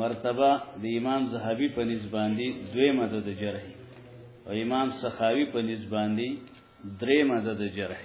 مرتبه د امام زهبي په نسبت باندې دوی مدد جرح او امام سخاوي په نسبت باندې درې مدد جرح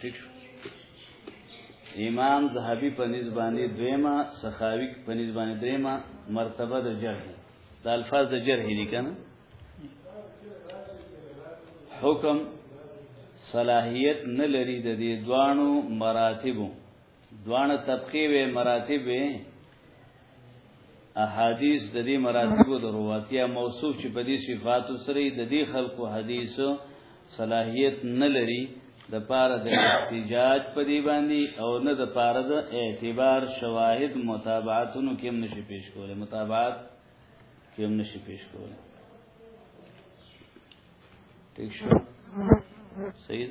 ٹھیک شو امام زهبي په نسبت باندې دویمه سخاوي په نسبت باندې دریمه مرتبه د جرح د الفاظ د جرح دي کنه حکم صلاحیت نه لري د دې دوانو مراتبو دواړه طبقه وي مراتب وي احادیث د دې مراتبو د رواتیا موصوف چې په دې صفات سره د دې خلقو حدیث صلاحیت نه لري د پاره د احتجاج په دې باندې او نه د پاره د اعتبار شواهد متابعتونو کې هم نشي پیش کوله متابعت کې هم نشي پیش کوله ٹھیک شو سید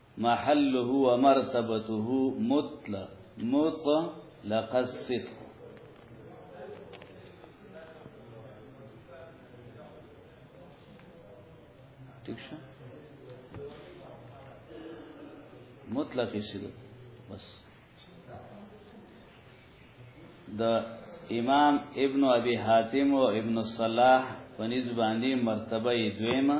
محله ومرتبته مطلق مطلق الصدق ٹھیک شو مطلق صدق بس د امام ابن ابي حاتم او ابن الصلاح په نسبت باندې مرتبه دویمه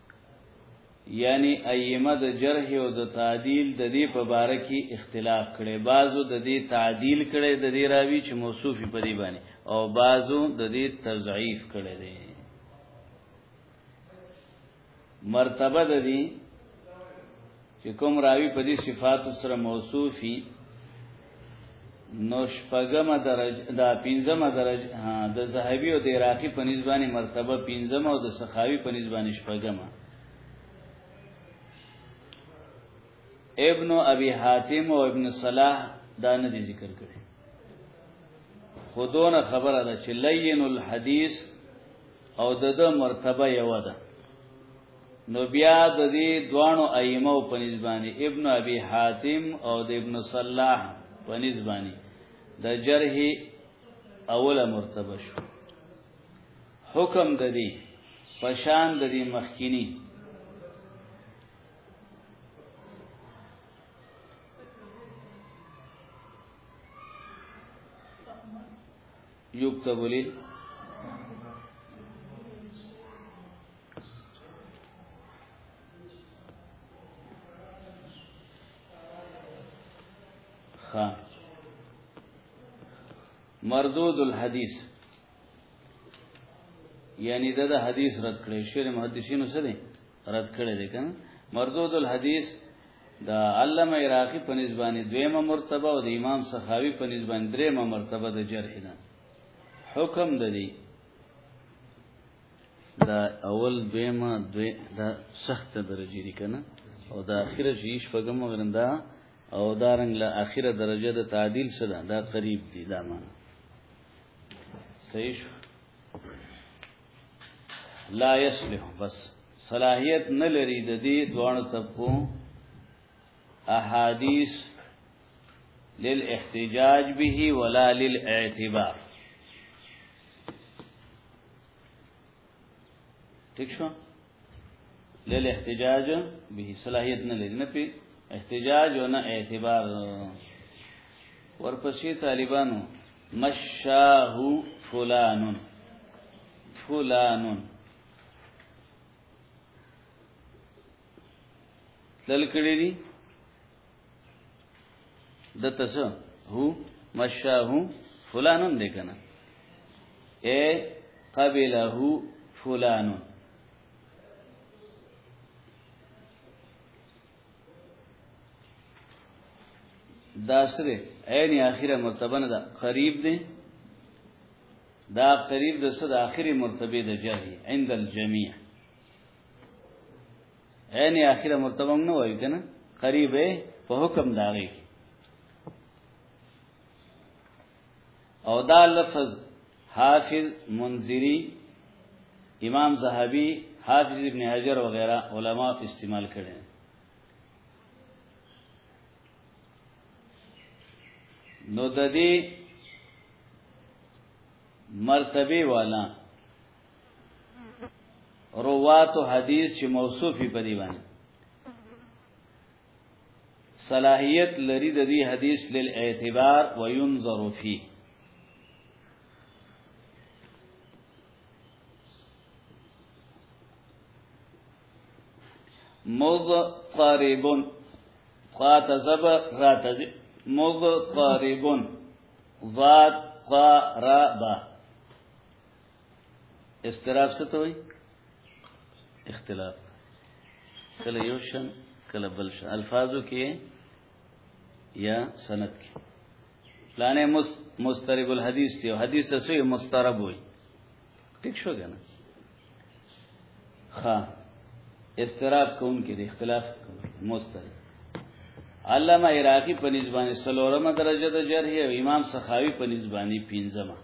یعنی ائمه د جرح او د تعدیل د دې په باره کې اختلاف کړي بعضو د دې تعدیل کړي د دې راوی چې موصوفی په دې باندې او بعضو د دې تضعیف کړي دي مرتبه د دې چې کوم راوی په دې صفات سره موصوفي نو شپږمه درجه دا پنځمه درجه د زهبي او د عراقي په نسبانه مرتبه پنځمه او د سخاوي په نسبانه شپږمه ابن ابي حاتم او ابن صلاح دا نه دي ذکر کړي خودونه خبره ده چې لین الحدیث او د مرتبه یو ده نو بیا د دې دوانو ائمه او پنځبانی ابن ابي حاتم او د ابن صلاح پنځبانی د جرح اوله مرتبه شو حکم د دې پشان د دې مخکینی یوکتب لیل ها مردود الحديث یعنی دا د حدیث رد کړي شعر محدثینو سره رد کړي دي کنه مردود الحدیث دا علامه عراقی په نسبانه دویمه مرتبه او د امام سخاوی په نسبانه دریمه مرتبه د جرح نه حکم د دې دا اول دویمه دوی دا سخت درجه دي کنه او دا اخیره چې شپږم غرنده او دا رنګ له اخیره درجه د تعدیل سره دا قریب دي دا معنا صحیح لا یصلح بس صلاحیت نه لري د دې دوه څپو احادیث للاحتجاج به ولا للاعتبار ٹھیک شو لیل احتجاج به صلاحیت نه لري نه پی احتجاج او نه اعتبار ورپسې طالبانو مشاه فلان فلان تل کړی دي د تاسو هو مشاه فلانن دی کنه اے قبله فلان دا سره عین اخیره مرتبه نه ده قریب دی دا قریب د صد اخیری مرتبه ده جاهی عند الجميع عین اخره مرتبه نه وایو کنه قریب په حکم داغي او دا لفظ حافظ منذری امام زهبی حافظ ابن حجر وغیرہ علما استعمال کړي نو د دې مرتبه والا روات حدیث چې موصوفی په دی باندې صلاحیت لري د دې حدیث لیل اعتبار وینظر فيه مضطربون قات زبر رات مضطربون ضاد قاربه استراف څه ته وایي اختلاف کله یو شان کله بل شان الفاظو کې یا سند کې پلانې مسترب الحدیث دی حدیث ته سوی مسترب وي ټیک شو کنه ها استراب کون کې دی اختلاف مسترب علامه عراقی په نسبانه سلورمه درجه د جرح او امام سخاوي په نسبانه پنځمه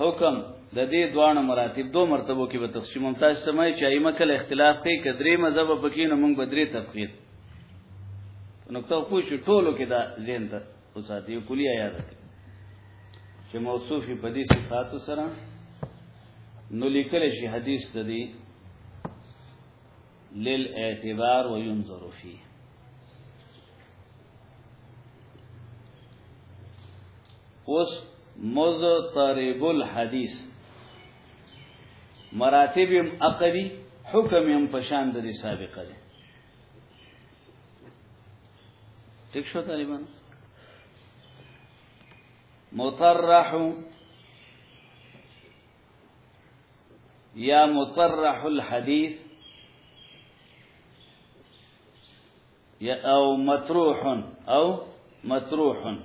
حکم د دې دوه مراتب دوه مرتبو کې به تقسیم هم تاسو سمای چې ایمه کله اختلاف کوي کدرې مذهب پکې نو موږ بدرې تفقید نقطه خو شو ټولو کې دا ذهن ته اوساتې کلی یاد کړئ چې موصوفی په دې صفاتو سره نو لیکل شي حدیث د دې للاعتبار وينظر فيه اوس مضطرب الحديث مراتب هم عقلی حکم هم پشان د سابقه دي ټیک شو طالبان مطرح یا مصرح الحدیث یا او مطروح او مطروح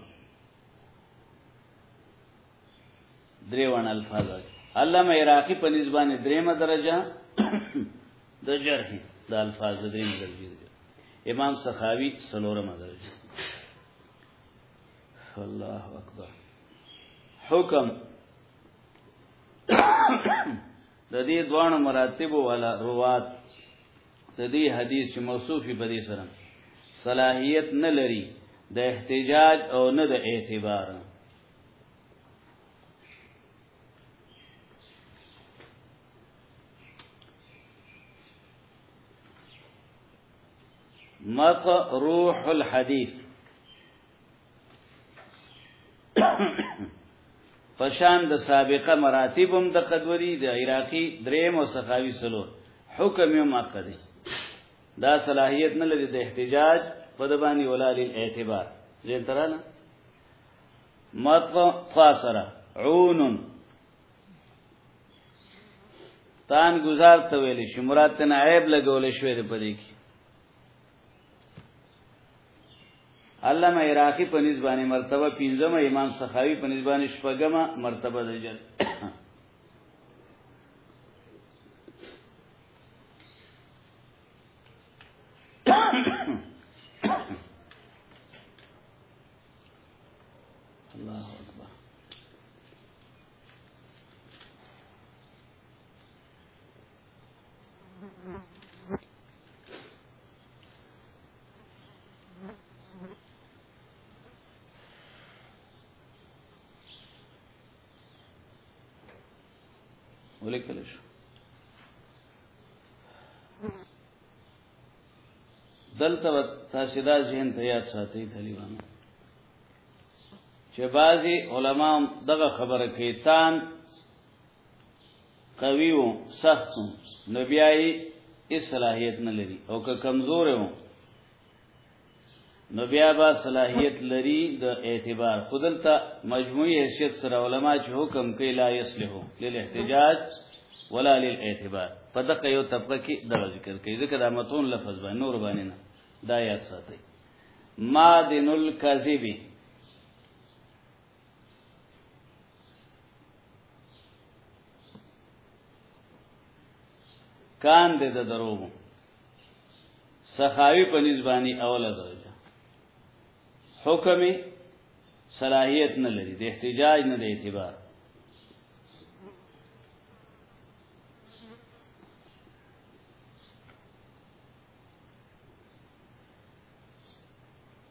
دریوان الفاظ علامه عراقی په نسبانه دریمه درجه د جرح د الفاظ دریمه درجه امام سخاوی سلورمه درجه الله اکبر حکم د دې دوانو مراتب ولا روات د دې حدیث موصوفی په دې سره صلاحیت نه لري د احتجاج او نه د اعتبار مخ روح الحديث پشان د سابقه مراتب هم د قدوري د عراقي دریم او سخاوي سلو حکم یې مقدس دا صلاحیت نه لري د احتجاج په د باندې ولال اعتبار زین تراله مطفا فاسره عون تان گزار ته ویل شي مراد تن عیب لګول شوې په دې کې علامه عراقی په نسبانه مرتبه پنځمه امام سخاوی په نسبانه شپږمه مرتبه د جن ولیکل شو دلته تاسو دا ذهن ته یاد ساتئ طالبانو چې بعضی علما دغه خبره کوي تان قوی وو سخت نو بیا یې اصلاحیت نه لري او که کمزور وو نو بیا با صلاحیت لري د اعتبار خودلته مجموعي حیثیت سره علما چې حکم کوي لا یصلحو للاحتجاج ولا للاعتبار په دغه یو طبقه کې د ذکر کوي ځکه دا متون لفظ باندې نور باندې نه دا یاد ساتي ما دینل کذبی کان دې د دروغو سخاوي په نسبانی اوله درجه حکم صلاحیت نه لري د احتجاج نه د اعتبار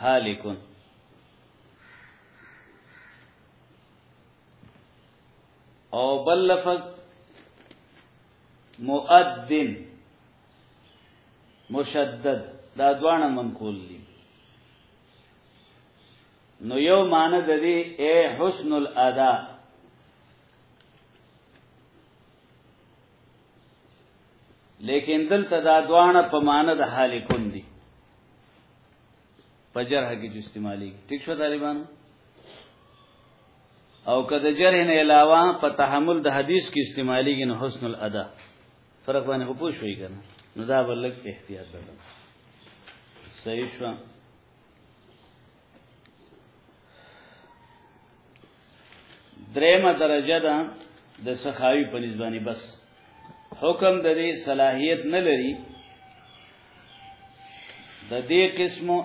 هالکون او بل لفظ مؤذن مشدد دا دوانه منقول دي نو یو معنی د دې اے حسن الادا لیکن دلته دا دوانه په معنی د حال کون دي په جرح کې چې استعمالي ټیک شو طالبان او کده جرح نه علاوه په تحمل د حدیث کې استعمالي ګن حسن الادا فرق باندې خو پوه شوي کنه نو دا بلک احتیاط ده صحیح شو درېمه درجه ده د سخاوي په نسبانه بس حکم د دې صلاحيت نه لري د دې قسمو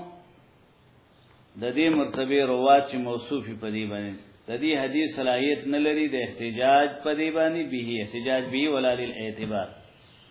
د دې مرتبه روات چې موصوفي په دې باندې د دې حدیث صلاحيت نه لري د احتجاج په دې باندې به احتجاج به ولا للاعتبار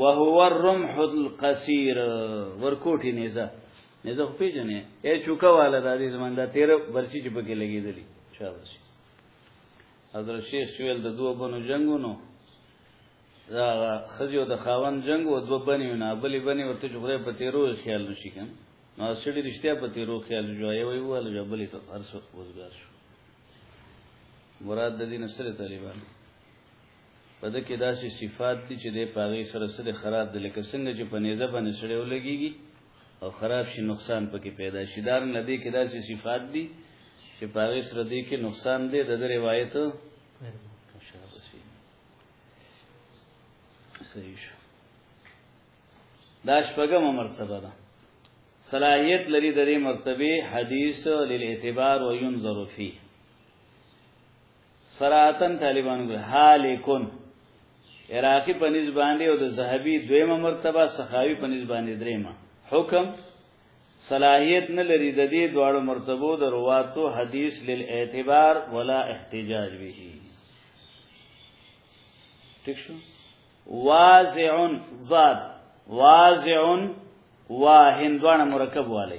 وهو الرمح القصير ورکوټي نيزه نيزه خو پیژنې اے چوکا والا د دې زمونږ د 13 برچی چې پکې لګېدلې شاباش حضرت شیخ شویل د دوه بنو جنگونو دا خزیو د خاون جنگ او دوه بنیو نه بلې بنې ورته جوړه په تیرو خیال نشي کنه نو سړي رښتیا په تیرو خیال جوړه وي ویل جبلې ته هر څه وزګار شو مراد د دین سره طالبان په دې کې داسې صفات دي چې د پاغي سره سره خراب دي لکه څنګه چې په نيزه باندې سره ولګيږي او خراب شي نقصان پکې پیدا شي دار نه دي کې داسې صفات دي چې پاغي سره دي کې نقصان دي د روایت صحیح شو دا شپږم مرتبه ده صلاحیت لري د دې مرتبه حدیث للاعتبار وينظر فيه سراتن طالبانو به حالکون عراقی په نسبت باندې او د زهبي دویمه مرتبه سخاوي په نسبت باندې دریمه حکم صلاحیت نه لري د دې دواړو مرتبو د رواتو حدیث للاعتبار ولا احتجاج به ٹھیک شو واضع ذات واضع واهن دوانه مرکب والی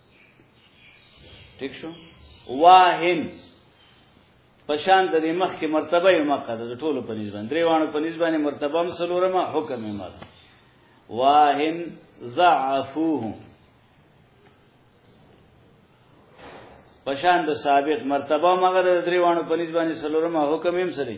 ٹھیک شو واهن پشان د دې مخ کې مرتبه یې مکه د ټولو په نسبت درې وانو په نسبت باندې مرتبه هم سلورمه حکم یې مکه واهن ضعفوه پشان د سابق مرتبه مگر د درې وانو په نسبت باندې سلورمه حکم یې سره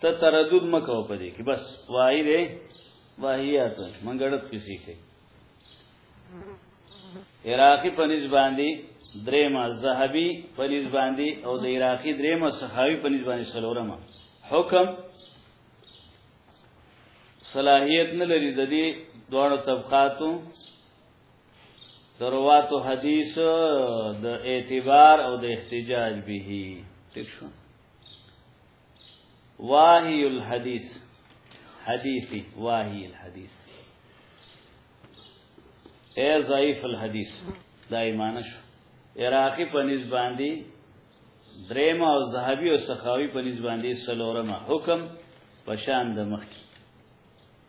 ته تردد مکو په دې کې بس وای دې واهیات منګړت کسی کې عراقی پنځ باندې درېما زهبي پنځ باندې او د عراقی درېما صحابي پنځ باندې سلورما حکم صلاحیت نه لري د دې دوه طبقاتو درواتو حدیث د اعتبار او د احتجاج به ٹھیک شو واهی الحدیث حدیثی واهی الحدیث اے ضعیف الحدیث دا ایمان شو عراقی په نس باندې دریم او زهبی او سخاوی په نس باندې سلورمه حکم پشان د مخکی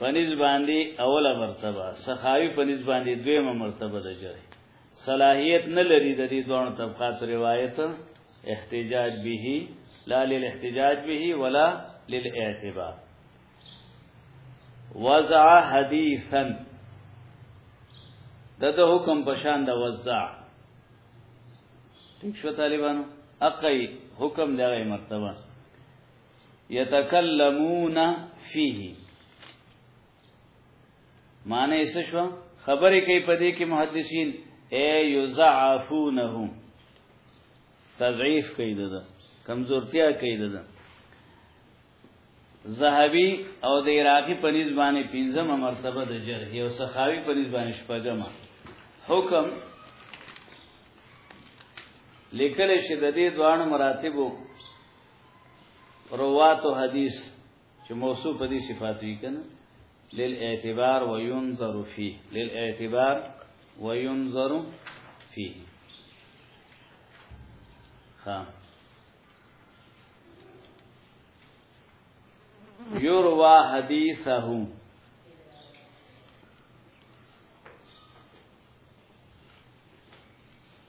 پنځ باندې اوله مرتبه سخاوي پنځ باندې دویمه مرتبه ده جره صلاحیت نه لري د دې دوه طبقات روایت احتجاج به لا للاحتجاج به ولا للاعتبار وضع حدیثا د د حکم پشان د وضع ٹھیک شو طالبانو اقی حکم دغه مرتبه یتکلمون فيه معنی څه شو خبرې کوي په دې کې محدثین اي يزعفونه تضعیف کوي ده کمزورتیا کوي ده زهبي او د عراقي په نسبت باندې پنځمه مرتبه د جرح او سخاوي په نسبت باندې شپږمه حکم لیکل شي د دې دوه مراتبو روات او حدیث چې موصوف دي صفات وي کنه للاعتبار وينظر فيه للاعتبار وينظر فيه ها يروى حديثهم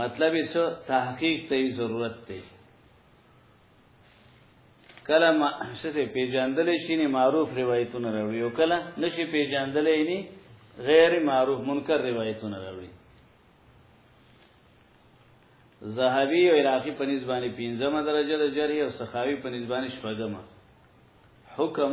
مطلب یې څه تحقیق ته ضرورت دی کله ما څه پیژندل شي نه معروف روایتونه راوړي او کله نشي پیژندل نه غیر معروف منکر روایتونه راوړي زهبي او عراقي په نسبانه 15مه درجه د جرح او سخاوي په نسبانه 15مه حکم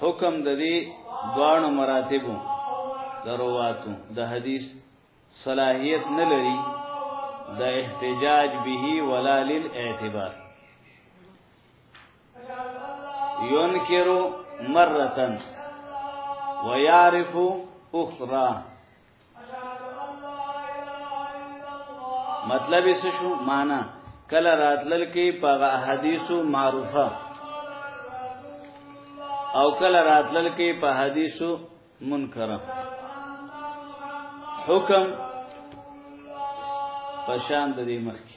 حکم د دې دواړو مراتبو درواتو د حدیث صلاحیت نه لري د احتجاج به ولا للاعتبار ينكر مره ويعرف اخرى مطلب یې شو معنا کله راتلل کې په حدیثو معروفه او کله راتلل کې په حدیثو منکره حکم پشان د دې مخکې